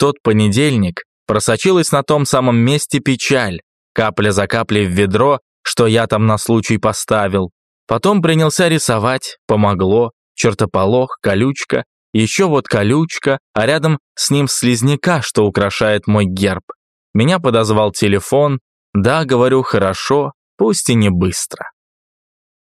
тот понедельник просочилась на том самом месте печаль, капля за каплей в ведро, что я там на случай поставил. Потом принялся рисовать, помогло, чертополох, колючка, еще вот колючка, а рядом с ним слизняка, что украшает мой герб. Меня подозвал телефон. Да, говорю, хорошо, пусть и не быстро.